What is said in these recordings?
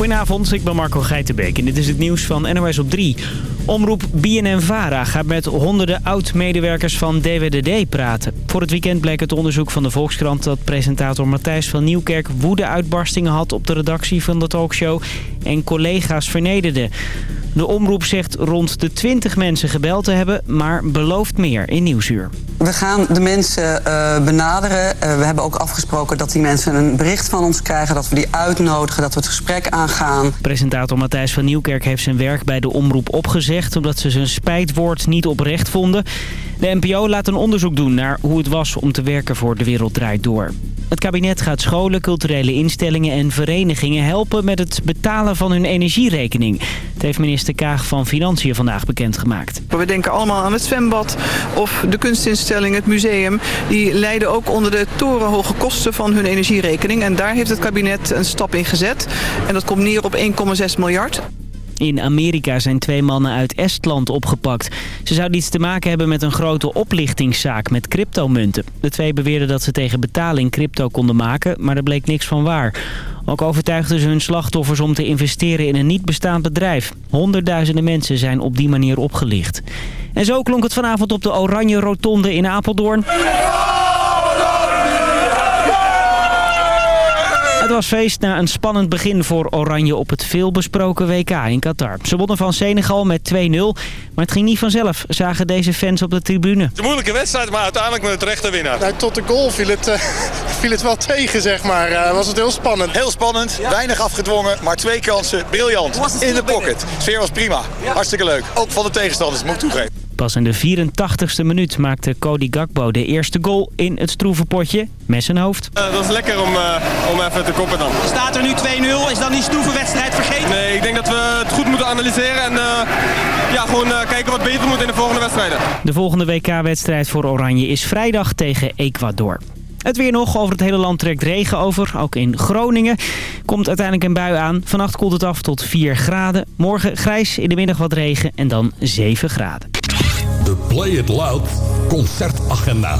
Goedenavond, ik ben Marco Geitenbeek en dit is het nieuws van NOS op 3. Omroep BNN-VARA gaat met honderden oud-medewerkers van DWDD praten. Voor het weekend bleek het onderzoek van de Volkskrant dat presentator Matthijs van Nieuwkerk woede-uitbarstingen had op de redactie van de talkshow en collega's vernederde. De omroep zegt rond de 20 mensen gebeld te hebben, maar belooft meer in Nieuwsuur. We gaan de mensen uh, benaderen. Uh, we hebben ook afgesproken dat die mensen een bericht van ons krijgen... dat we die uitnodigen, dat we het gesprek aangaan. Presentator Matthijs van Nieuwkerk heeft zijn werk bij de omroep opgezegd... omdat ze zijn spijtwoord niet oprecht vonden. De NPO laat een onderzoek doen naar hoe het was om te werken voor De Wereld Draait Door. Het kabinet gaat scholen, culturele instellingen en verenigingen helpen met het betalen van hun energierekening. Het heeft minister Kaag van Financiën vandaag bekendgemaakt. We denken allemaal aan het zwembad of de kunstinstelling, het museum. Die lijden ook onder de torenhoge kosten van hun energierekening. En daar heeft het kabinet een stap in gezet. En dat komt neer op 1,6 miljard. In Amerika zijn twee mannen uit Estland opgepakt. Ze zouden iets te maken hebben met een grote oplichtingszaak met cryptomunten. De twee beweerden dat ze tegen betaling crypto konden maken, maar er bleek niks van waar. Ook overtuigden ze hun slachtoffers om te investeren in een niet bestaand bedrijf. Honderdduizenden mensen zijn op die manier opgelicht. En zo klonk het vanavond op de Oranje Rotonde in Apeldoorn. Het was feest na een spannend begin voor Oranje op het veelbesproken WK in Qatar. Ze wonnen van Senegal met 2-0, maar het ging niet vanzelf, zagen deze fans op de tribune. Het is een moeilijke wedstrijd, maar uiteindelijk met het rechte winnaar. Nou, tot de goal viel het, uh, viel het wel tegen, zeg maar. Uh, was het heel spannend. Heel spannend, weinig afgedwongen, maar twee kansen, briljant. In de pocket. Sfeer was prima, hartstikke leuk. Ook van de tegenstanders, moet ik toegeven. Pas in de 84ste minuut maakte Cody Gakbo de eerste goal in het stroeve potje met zijn hoofd. Uh, dat is lekker om, uh, om even te koppen dan. Staat er nu 2-0? Is dan die stroeve wedstrijd vergeten? Nee, ik denk dat we het goed moeten analyseren en uh, ja, gewoon kijken wat beter moet in de volgende wedstrijden. De volgende WK-wedstrijd voor Oranje is vrijdag tegen Ecuador. Het weer nog. Over het hele land trekt regen over. Ook in Groningen komt uiteindelijk een bui aan. Vannacht koelt het af tot 4 graden. Morgen grijs, in de middag wat regen en dan 7 graden. De Play It Loud concertagenda.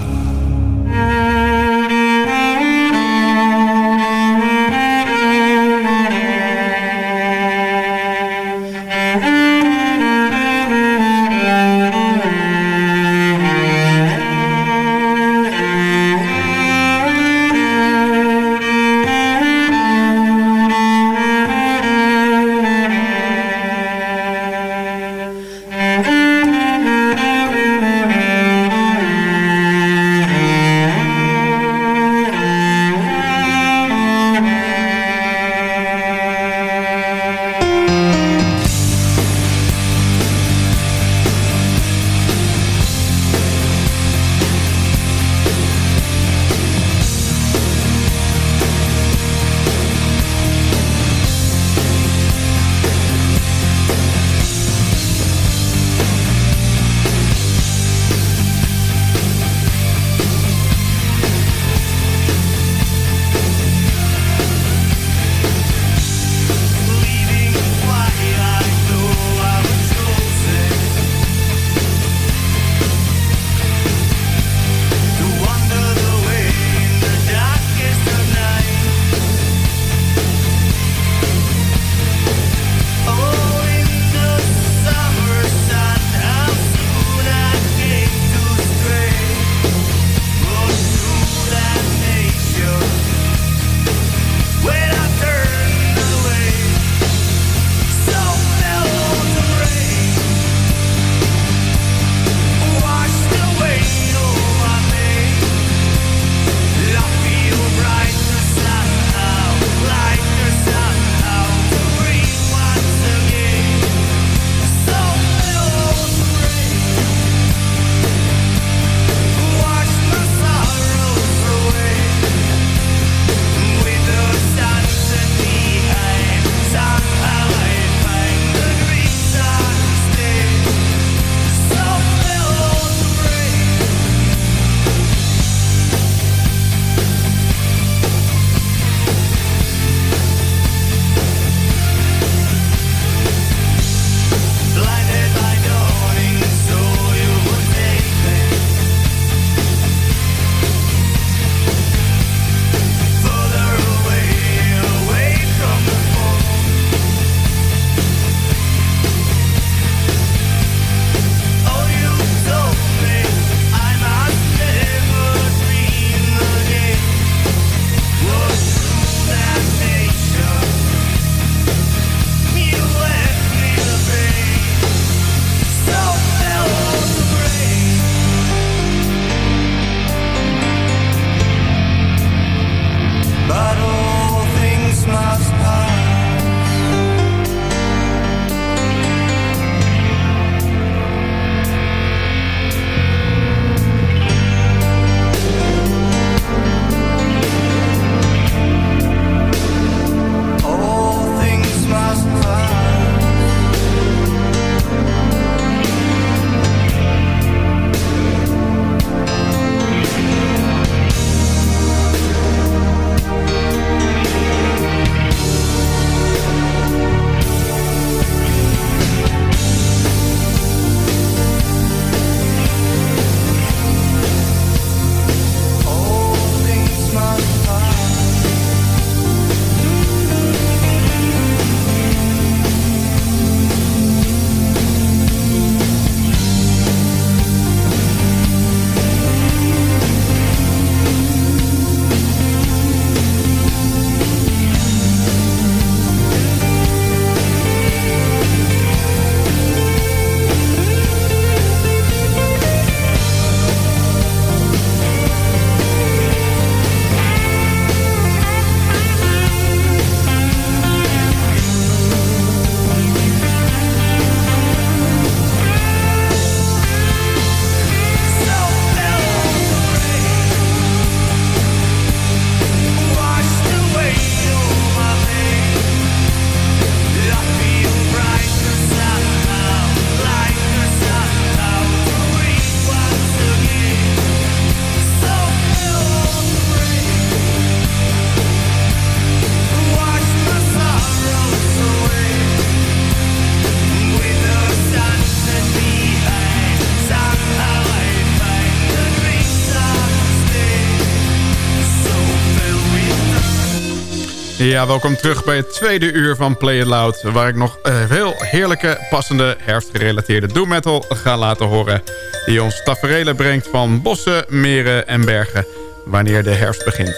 Ja, welkom terug bij het tweede uur van Play It Loud... waar ik nog uh, veel heerlijke, passende, herfstgerelateerde doom metal ga laten horen... die ons taferelen brengt van bossen, meren en bergen... wanneer de herfst begint.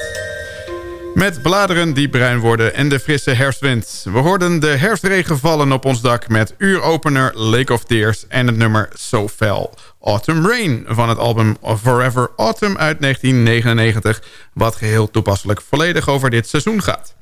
Met bladeren die bruin worden en de frisse herfstwind. We hoorden de herfstregen vallen op ons dak met uuropener Lake of Tears... en het nummer So Fell Autumn Rain van het album Forever Autumn uit 1999... wat geheel toepasselijk volledig over dit seizoen gaat.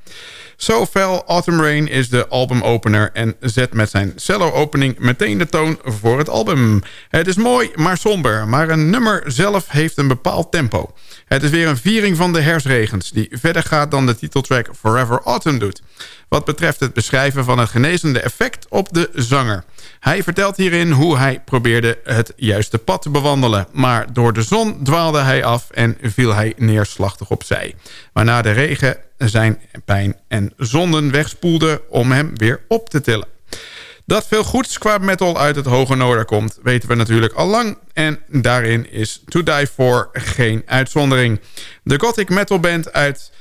So Fell Autumn Rain is de albumopener en zet met zijn cello-opening meteen de toon voor het album. Het is mooi, maar somber, maar een nummer zelf heeft een bepaald tempo. Het is weer een viering van de hersregens die verder gaat dan de titeltrack Forever Autumn doet. Wat betreft het beschrijven van het genezende effect op de zanger. Hij vertelt hierin hoe hij probeerde het juiste pad te bewandelen. Maar door de zon dwaalde hij af en viel hij neerslachtig opzij. Waarna de regen zijn pijn en zonden wegspoelde om hem weer op te tillen. Dat veel goeds qua metal uit het hoge noorden komt, weten we natuurlijk al lang. En daarin is To Die For geen uitzondering. De gothic metal band uit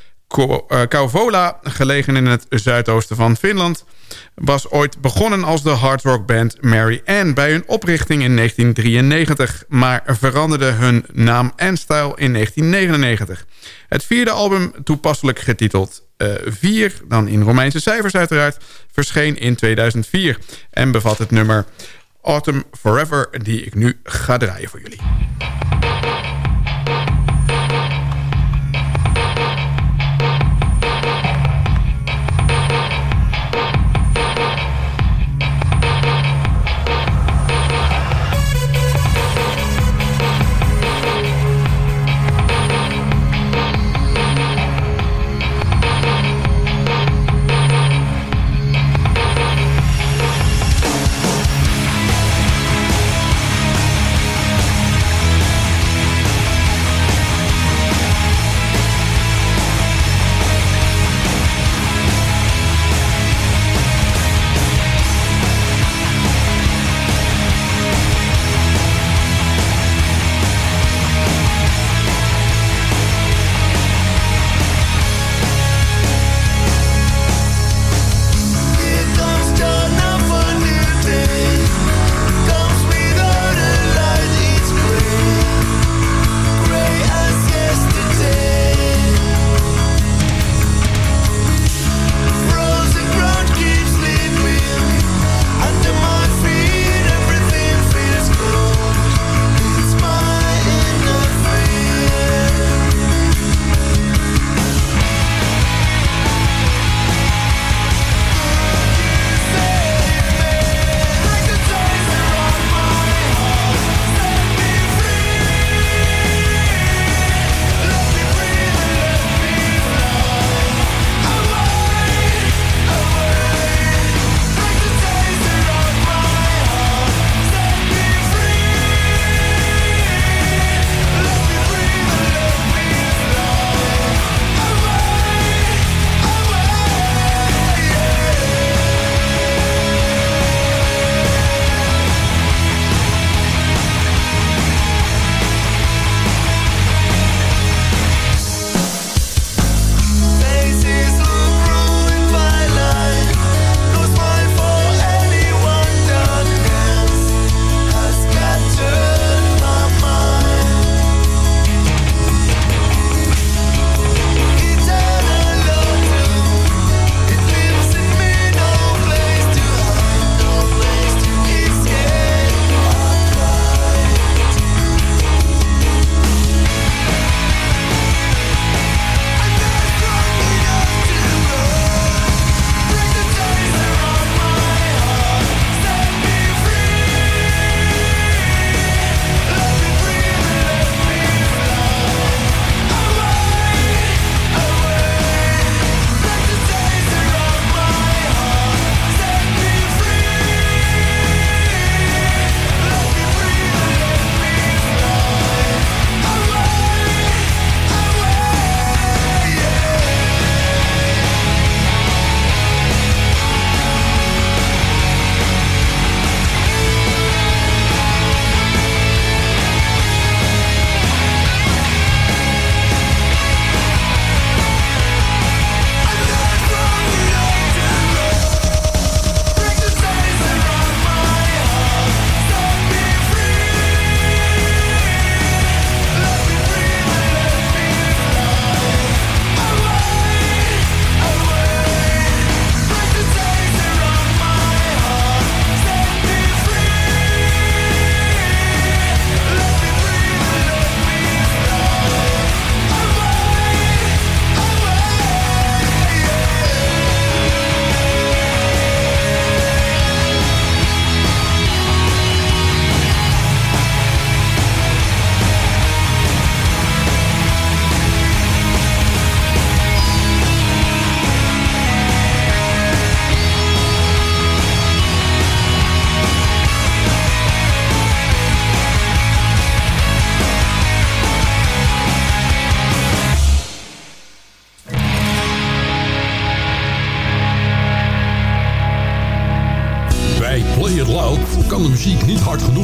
Kauvola, gelegen in het zuidoosten van Finland... was ooit begonnen als de hardrockband Mary Ann... bij hun oprichting in 1993, maar veranderde hun naam en stijl in 1999. Het vierde album, toepasselijk getiteld 4, uh, dan in Romeinse cijfers uiteraard... verscheen in 2004 en bevat het nummer Autumn Forever... die ik nu ga draaien voor jullie.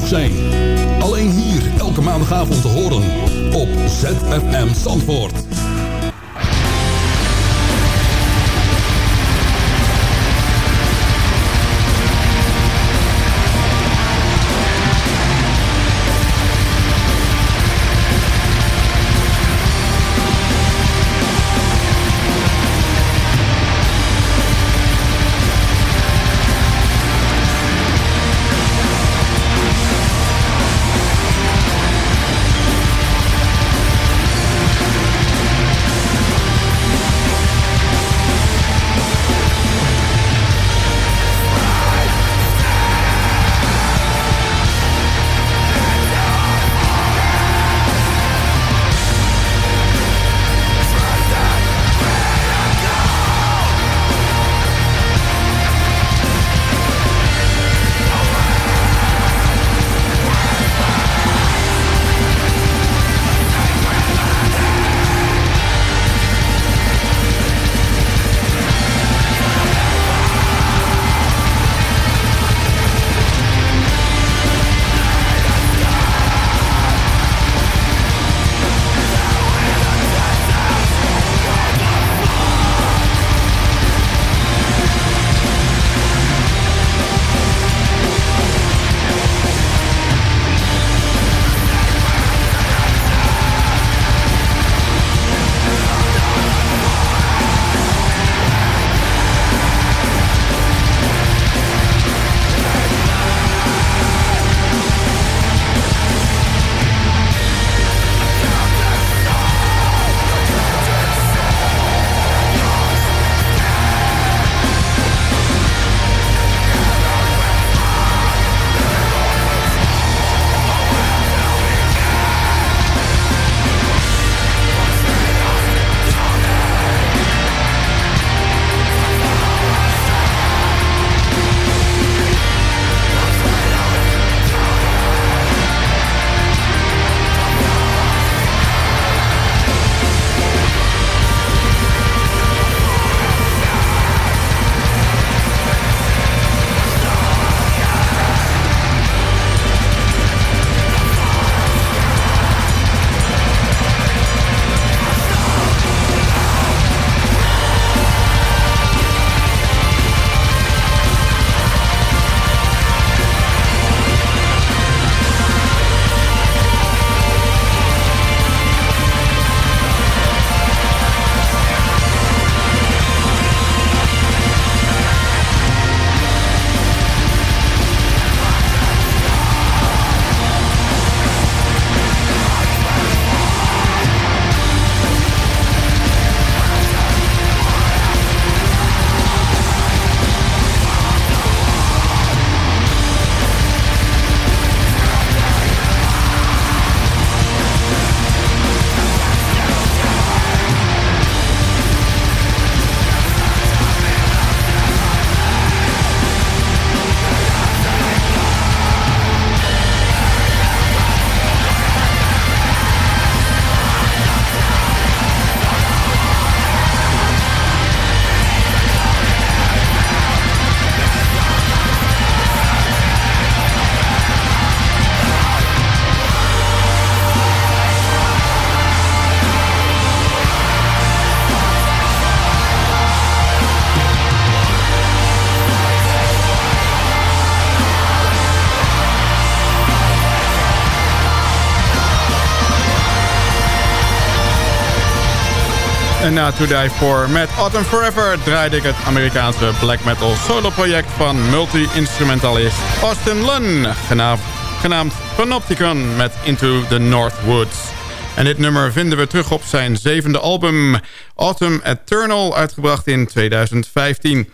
Zijn. To Die For met Autumn Forever draaide ik het Amerikaanse black metal solo-project van multi-instrumentalist Austin Lunn, genaamd, genaamd Panopticon met Into the North Woods. En dit nummer vinden we terug op zijn zevende album Autumn Eternal, uitgebracht in 2015.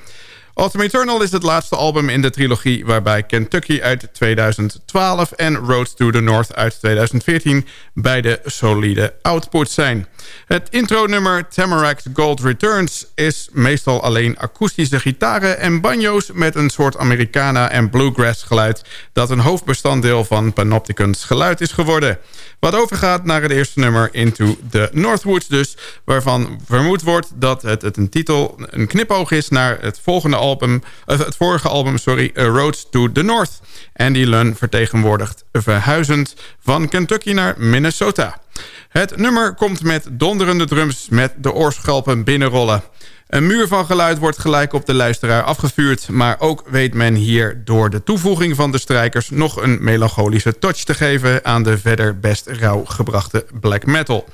Autumn Eternal is het laatste album in de trilogie... waarbij Kentucky uit 2012 en Road to the North uit 2014... beide solide outputs zijn. Het intro-nummer Tamarack Gold Returns... is meestal alleen akoestische gitaren en banjo's... met een soort Americana en bluegrass geluid... dat een hoofdbestanddeel van Panopticon's geluid is geworden. Wat overgaat naar het eerste nummer Into the Northwoods dus... waarvan vermoed wordt dat het een titel, een knipoog is naar het volgende album, het vorige album sorry, Roads to the North. Andy Lunn vertegenwoordigt verhuizend van Kentucky naar Minnesota. Het nummer komt met donderende drums met de oorschelpen binnenrollen. Een muur van geluid wordt gelijk op de luisteraar afgevuurd... maar ook weet men hier door de toevoeging van de strijkers... nog een melancholische touch te geven aan de verder best rauw gebrachte black metal.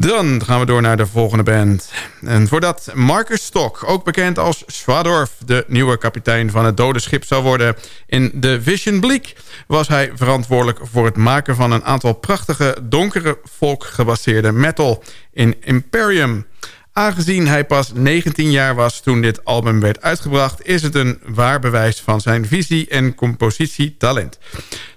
Dan gaan we door naar de volgende band. En voordat Marcus Stok, ook bekend als Swadorf... de nieuwe kapitein van het dode schip zou worden in The Vision Bleak... was hij verantwoordelijk voor het maken van een aantal prachtige... donkere folk gebaseerde metal in Imperium... Aangezien hij pas 19 jaar was toen dit album werd uitgebracht... is het een waar bewijs van zijn visie en compositietalent.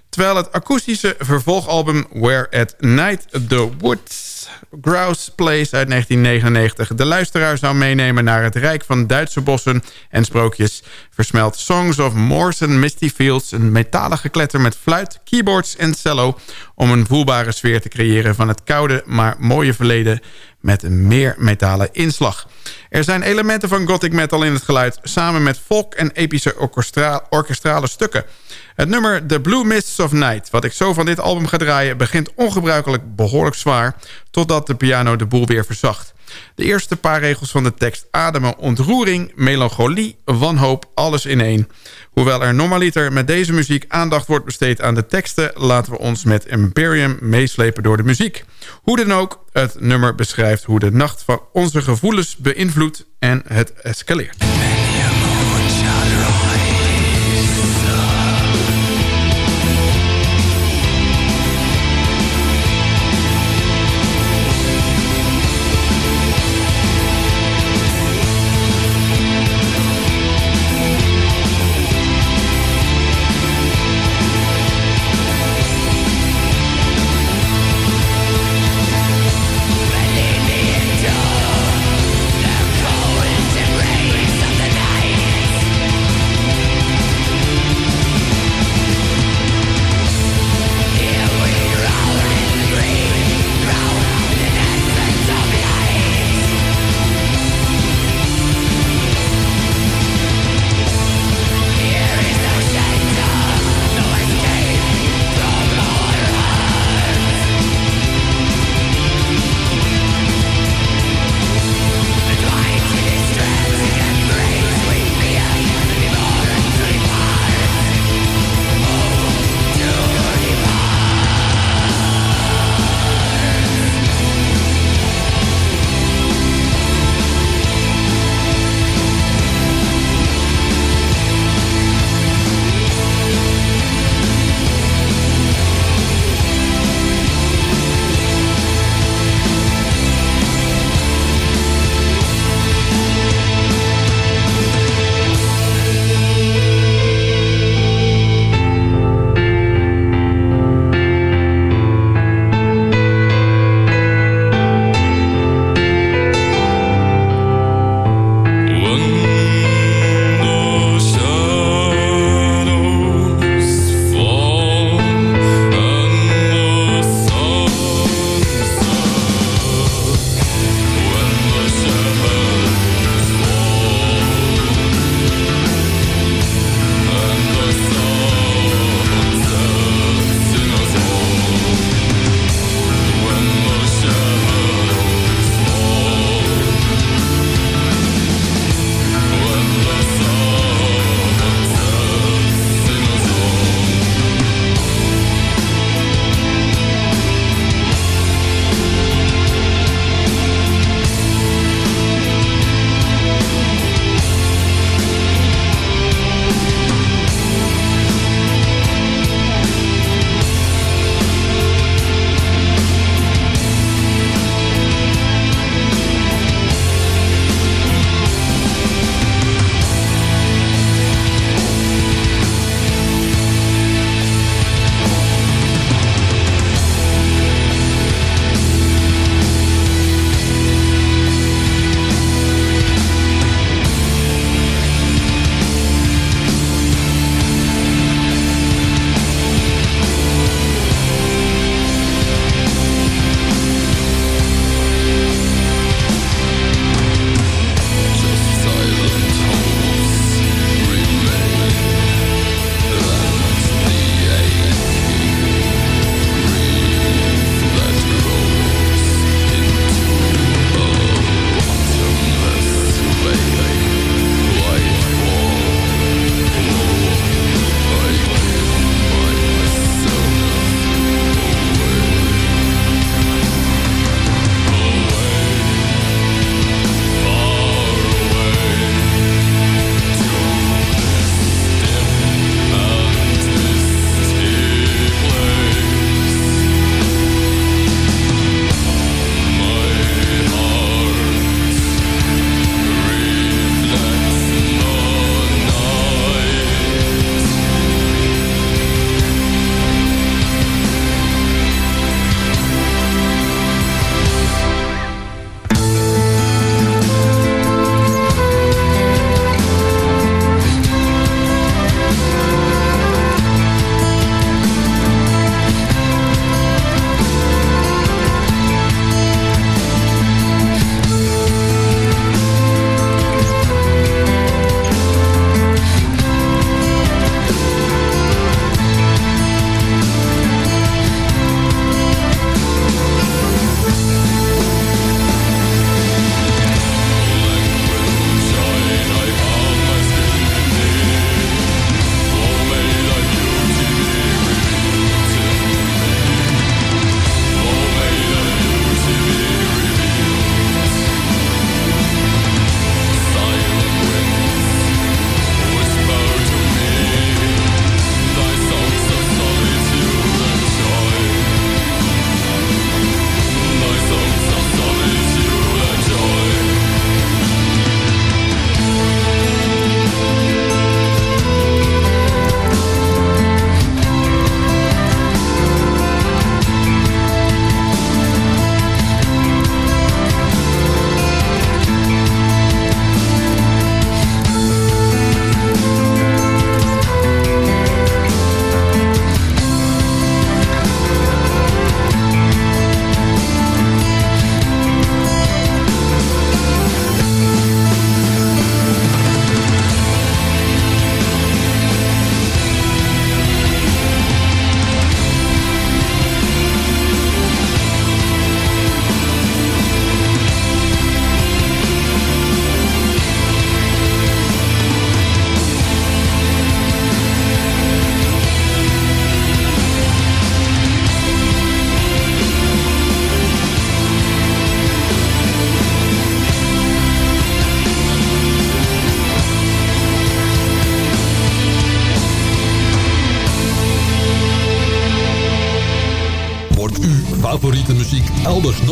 Terwijl het akoestische vervolgalbum Where at Night the Woods Grouse Place uit 1999 de luisteraar zou meenemen naar het rijk van Duitse bossen en sprookjes... versmelt Songs of Moors and Misty Fields een metalige kletter met fluit, keyboards en cello... om een voelbare sfeer te creëren van het koude maar mooie verleden met een meer metalen inslag. Er zijn elementen van gothic metal in het geluid... samen met folk en epische orkestrale stukken. Het nummer The Blue Mists of Night, wat ik zo van dit album ga draaien... begint ongebruikelijk behoorlijk zwaar... totdat de piano de boel weer verzacht. De eerste paar regels van de tekst ademen ontroering, melancholie, wanhoop, alles in één. Hoewel er normaliter met deze muziek aandacht wordt besteed aan de teksten... laten we ons met Imperium meeslepen door de muziek. Hoe dan ook, het nummer beschrijft hoe de nacht van onze gevoelens beïnvloedt en het escaleert.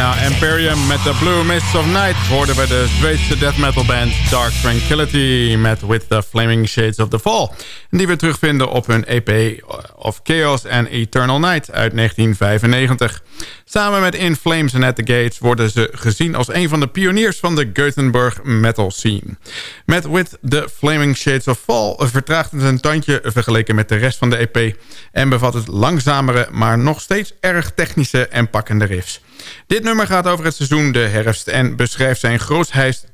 Imperium met The Blue Mists of Night... hoorden we de Zweedse death metal band Dark Tranquility... met With the Flaming Shades of the Fall. Die we terugvinden op hun EP of Chaos and Eternal Night uit 1995. Samen met In Flames and At The Gates worden ze gezien als een van de pioniers van de Gothenburg metal scene. Met With the Flaming Shades of Fall vertraagt het een tandje vergeleken met de rest van de EP... en bevat het langzamere, maar nog steeds erg technische en pakkende riffs. Dit nummer gaat over het seizoen de herfst... en beschrijft zijn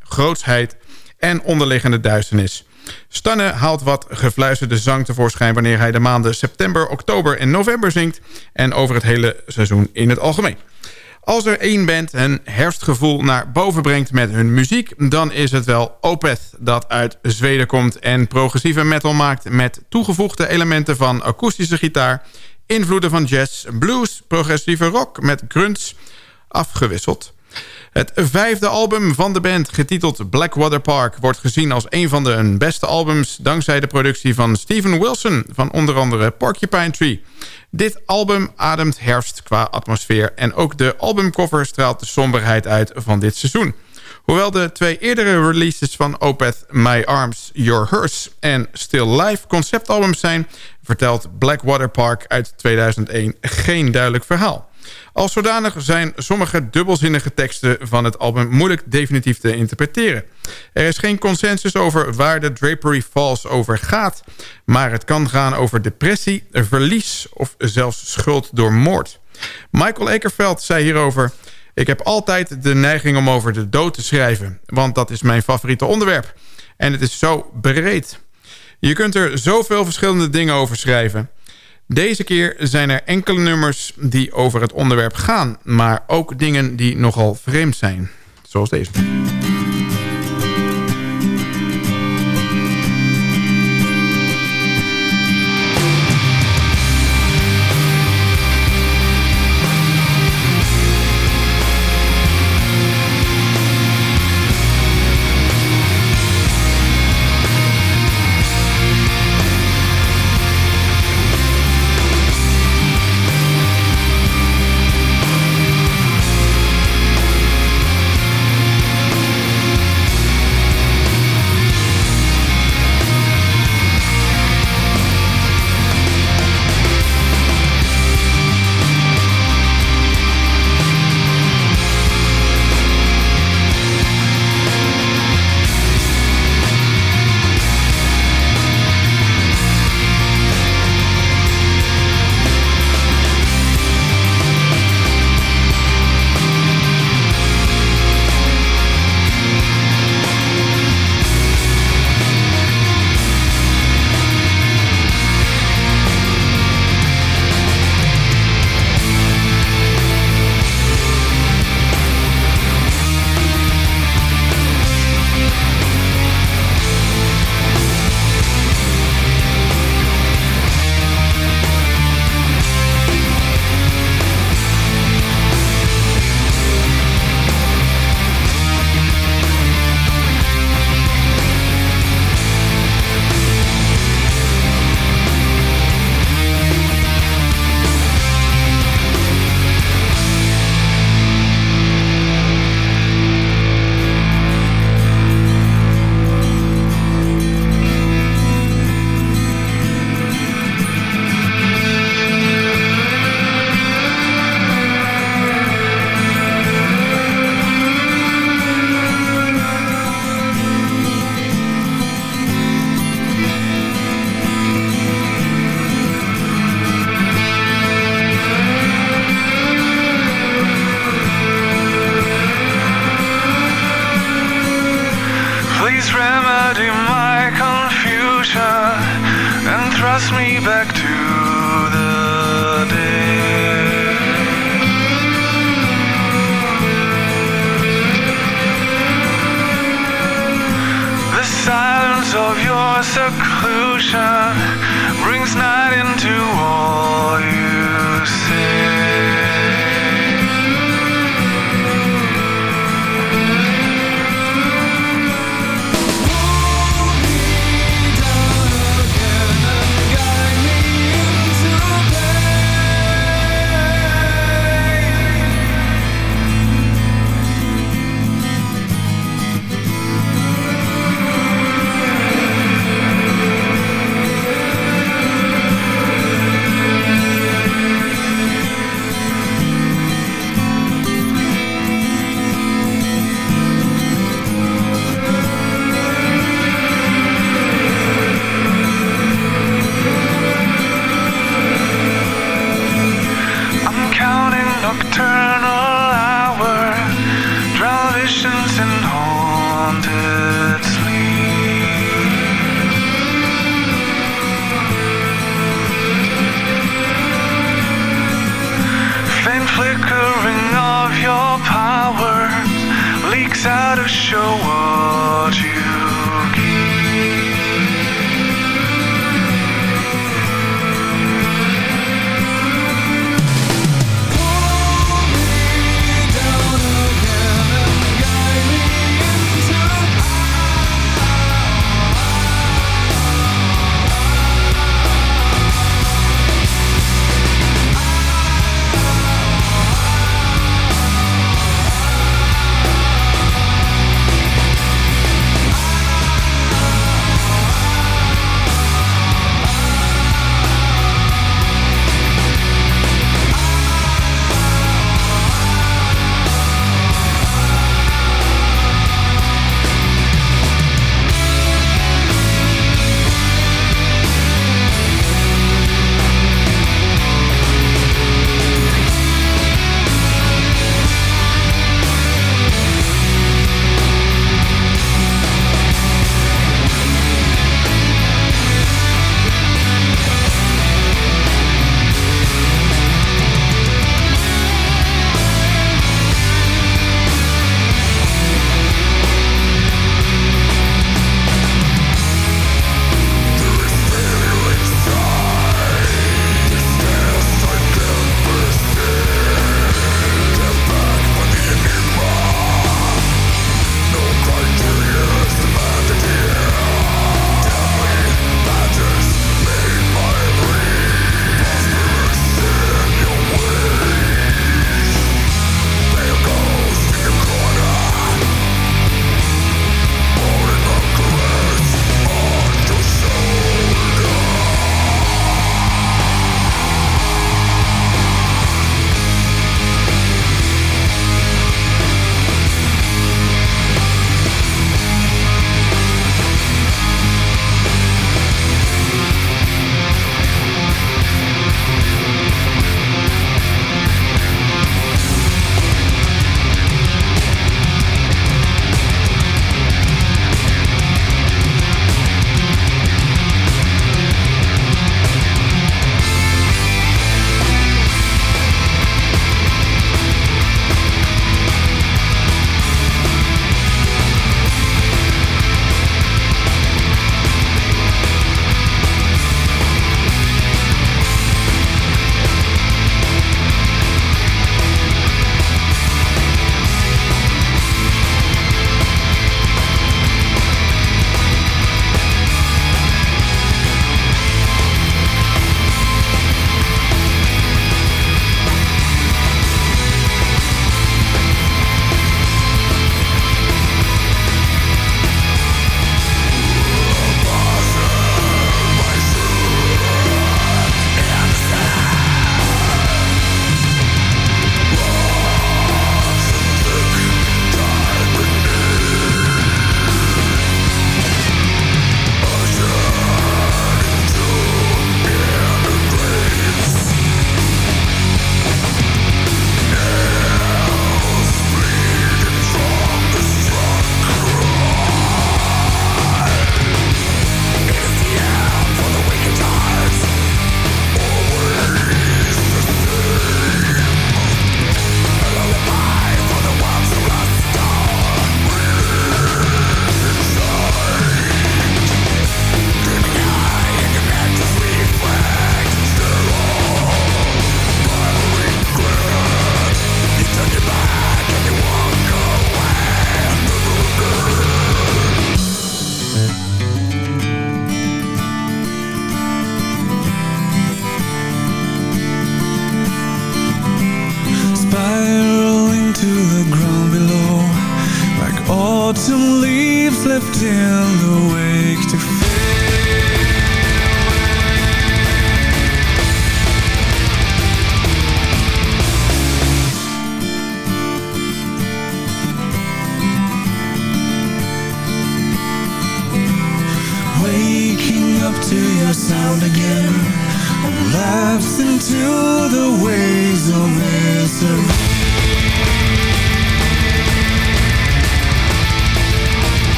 grootsheid, en onderliggende duisternis. Stanne haalt wat gefluisterde zang tevoorschijn... wanneer hij de maanden september, oktober en november zingt... en over het hele seizoen in het algemeen. Als er één band een herfstgevoel naar boven brengt met hun muziek... dan is het wel Opeth dat uit Zweden komt en progressieve metal maakt... met toegevoegde elementen van akoestische gitaar... invloeden van jazz, blues, progressieve rock met grunts afgewisseld. Het vijfde album van de band, getiteld Blackwater Park... wordt gezien als een van de beste albums... dankzij de productie van Steven Wilson van onder andere Porcupine Tree. Dit album ademt herfst qua atmosfeer... en ook de albumcover straalt de somberheid uit van dit seizoen. Hoewel de twee eerdere releases van Opeth, My Arms, Your Hearse en Still Life conceptalbums zijn... vertelt Blackwater Park uit 2001 geen duidelijk verhaal. Als zodanig zijn sommige dubbelzinnige teksten van het album moeilijk definitief te interpreteren. Er is geen consensus over waar de Drapery Falls over gaat... maar het kan gaan over depressie, verlies of zelfs schuld door moord. Michael Ekerveld zei hierover... Ik heb altijd de neiging om over de dood te schrijven... want dat is mijn favoriete onderwerp. En het is zo breed. Je kunt er zoveel verschillende dingen over schrijven... Deze keer zijn er enkele nummers die over het onderwerp gaan... maar ook dingen die nogal vreemd zijn. Zoals deze.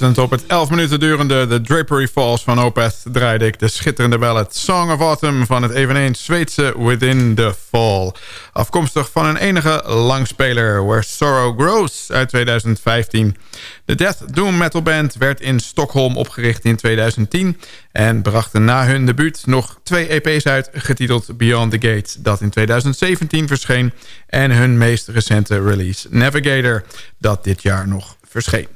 Op het 11 minuten durende The Drapery Falls van Opeth... draaide ik de schitterende ballad Song of Autumn... van het eveneens Zweedse Within the Fall. Afkomstig van een enige langspeler, Where Sorrow Grows uit 2015. De Death Doom Metal Band werd in Stockholm opgericht in 2010... en brachten na hun debuut nog twee EP's uit... getiteld Beyond the Gate, dat in 2017 verscheen... en hun meest recente release Navigator, dat dit jaar nog verscheen.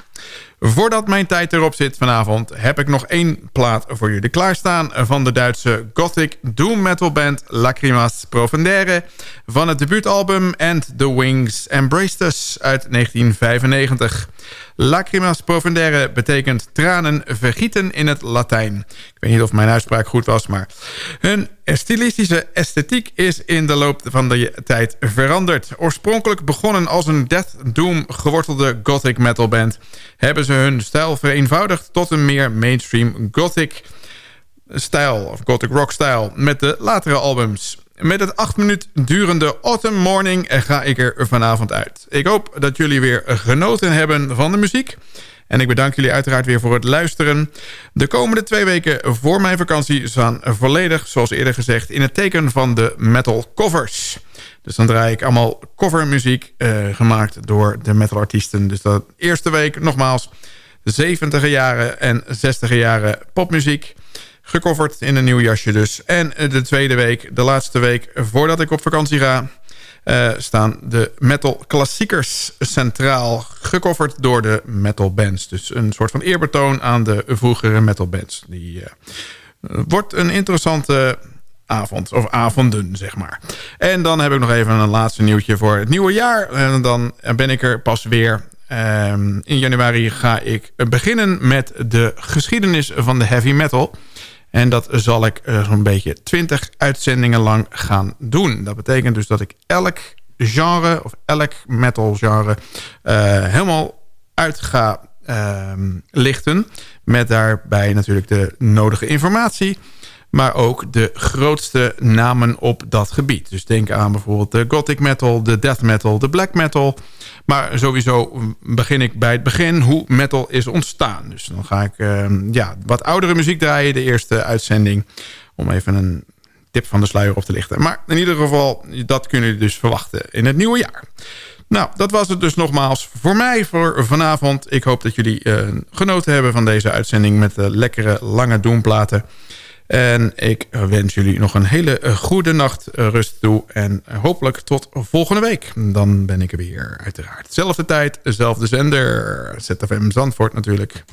Voordat mijn tijd erop zit vanavond... heb ik nog één plaat voor jullie klaarstaan... van de Duitse gothic doom metal band Lacrimas Profundere... van het debuutalbum And the Wings Embraced Us uit 1995... Lacrimas profundere betekent tranen vergieten in het Latijn. Ik weet niet of mijn uitspraak goed was, maar... Hun stilistische esthetiek is in de loop van de tijd veranderd. Oorspronkelijk begonnen als een death doom gewortelde gothic metal band... hebben ze hun stijl vereenvoudigd tot een meer mainstream gothic stijl... of gothic rock stijl met de latere albums... Met het acht minuut durende Autumn Morning ga ik er vanavond uit. Ik hoop dat jullie weer genoten hebben van de muziek. En ik bedank jullie uiteraard weer voor het luisteren. De komende twee weken voor mijn vakantie staan volledig, zoals eerder gezegd... in het teken van de metal covers. Dus dan draai ik allemaal covermuziek uh, gemaakt door de metalartiesten. Dus de eerste week nogmaals 70 jaren en 60 jaren popmuziek... Gecoverd in een nieuw jasje dus. En de tweede week, de laatste week voordat ik op vakantie ga... Uh, staan de metal klassiekers centraal. Gecoverd door de metal bands. Dus een soort van eerbetoon aan de vroegere metal bands. Die uh, wordt een interessante avond. Of avonden, zeg maar. En dan heb ik nog even een laatste nieuwtje voor het nieuwe jaar. En dan ben ik er pas weer um, in januari ga ik beginnen met de geschiedenis van de heavy metal. En dat zal ik uh, zo'n beetje 20 uitzendingen lang gaan doen. Dat betekent dus dat ik elk genre of elk metal genre uh, helemaal uit ga uh, lichten. Met daarbij natuurlijk de nodige informatie. Maar ook de grootste namen op dat gebied. Dus denk aan bijvoorbeeld de gothic metal, de death metal, de black metal. Maar sowieso begin ik bij het begin hoe metal is ontstaan. Dus dan ga ik uh, ja, wat oudere muziek draaien, de eerste uitzending. Om even een tip van de sluier op te lichten. Maar in ieder geval, dat kunnen jullie dus verwachten in het nieuwe jaar. Nou, dat was het dus nogmaals voor mij voor vanavond. Ik hoop dat jullie uh, genoten hebben van deze uitzending... met de lekkere lange doemplaten. En ik wens jullie nog een hele goede nacht rust toe. En hopelijk tot volgende week. Dan ben ik er weer uiteraard. Zelfde tijd, dezelfde zender. ZFM Zandvoort natuurlijk.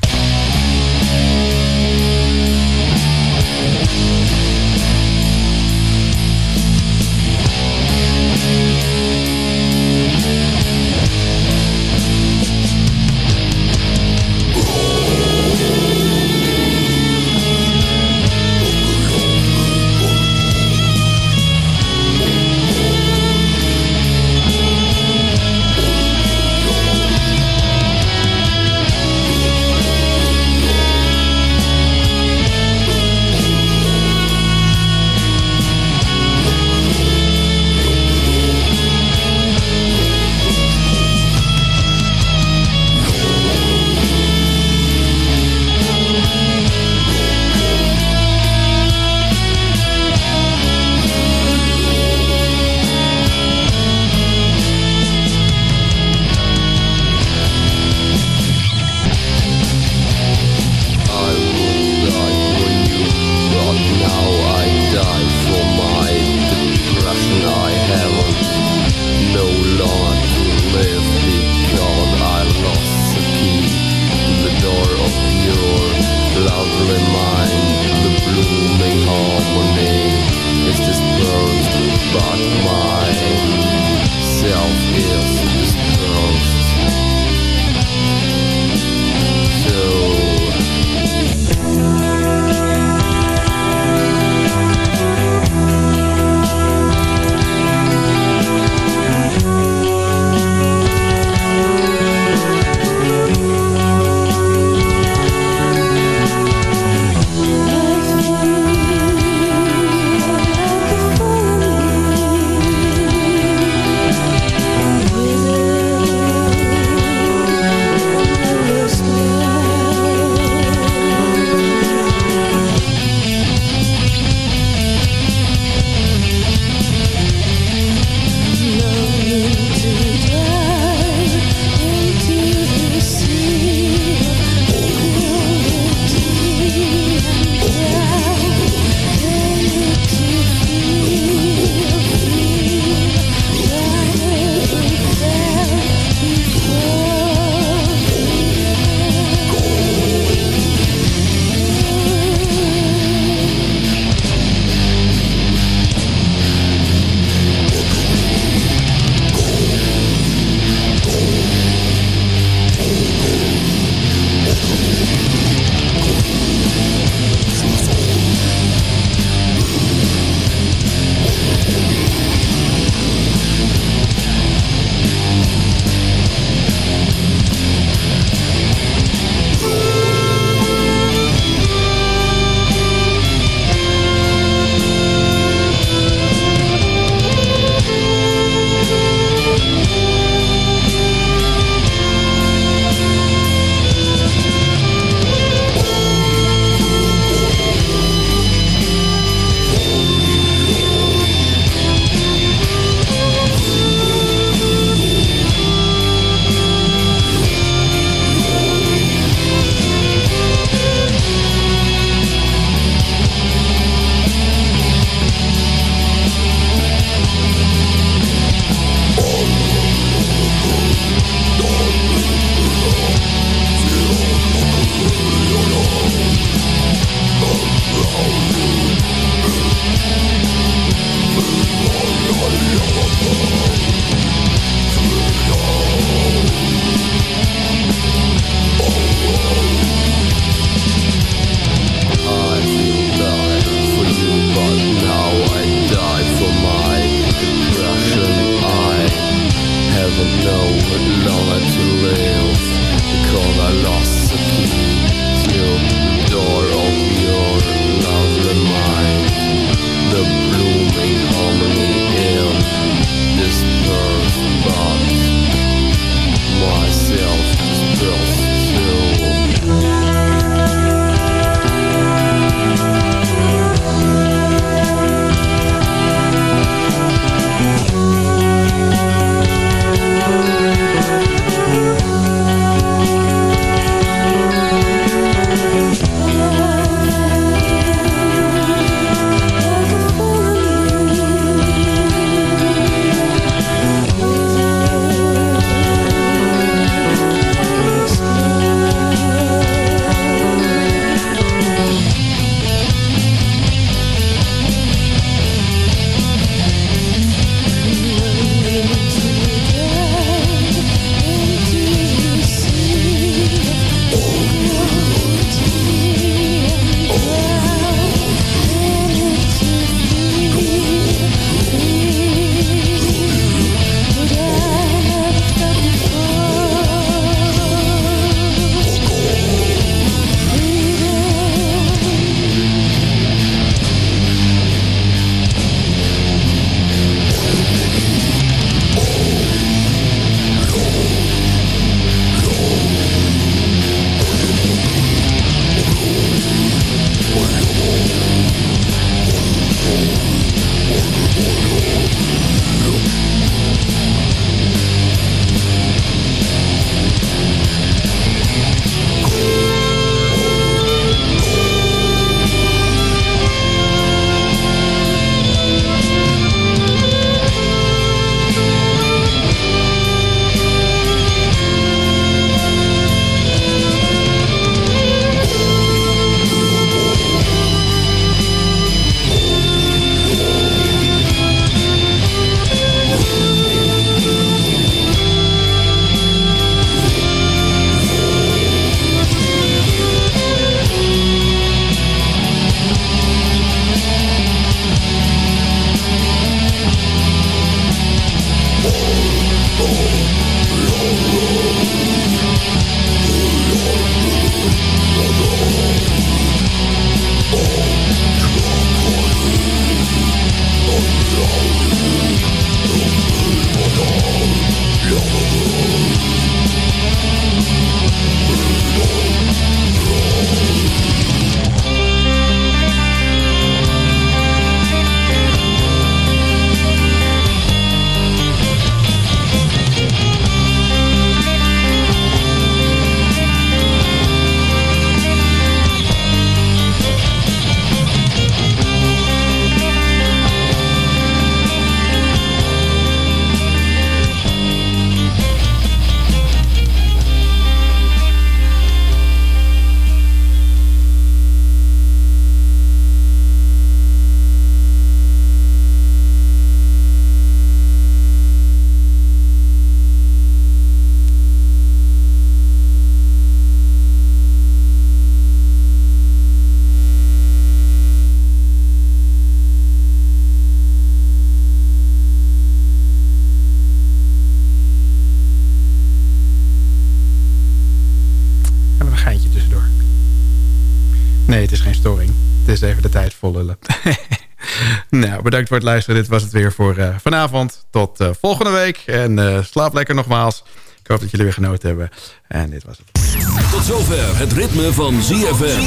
Voor het luisteren. Dit was het weer voor uh, vanavond. Tot uh, volgende week. En uh, slaap lekker nogmaals. Ik hoop dat jullie weer genoten hebben. En dit was het. Tot zover het ritme van ZFM.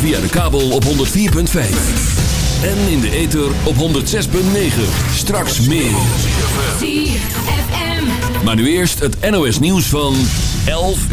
Via de kabel op 104.5. En in de ether op 106.9. Straks meer. Maar nu eerst het NOS nieuws van 11 uur.